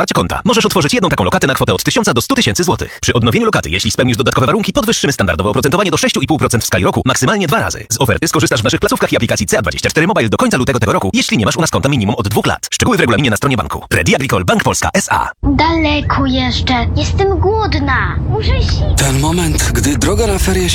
otwarcia konta. Możesz otworzyć jedną taką lokatę na kwotę od 1000 do 100 tysięcy złotych. Przy odnowieniu lokaty, jeśli spełnisz dodatkowe warunki, podwyższymy standardowe oprocentowanie do 6,5% w skali roku, maksymalnie dwa razy. Z oferty skorzystasz w naszych placówkach i aplikacji CA24 Mobile do końca lutego tego roku, jeśli nie masz u nas konta minimum od dwóch lat. Szczegóły w regulaminie na stronie banku. Credit Agricole Bank Polska S.A. Daleko jeszcze. Jestem głodna. Muszę się... Ten moment, gdy droga na ferie się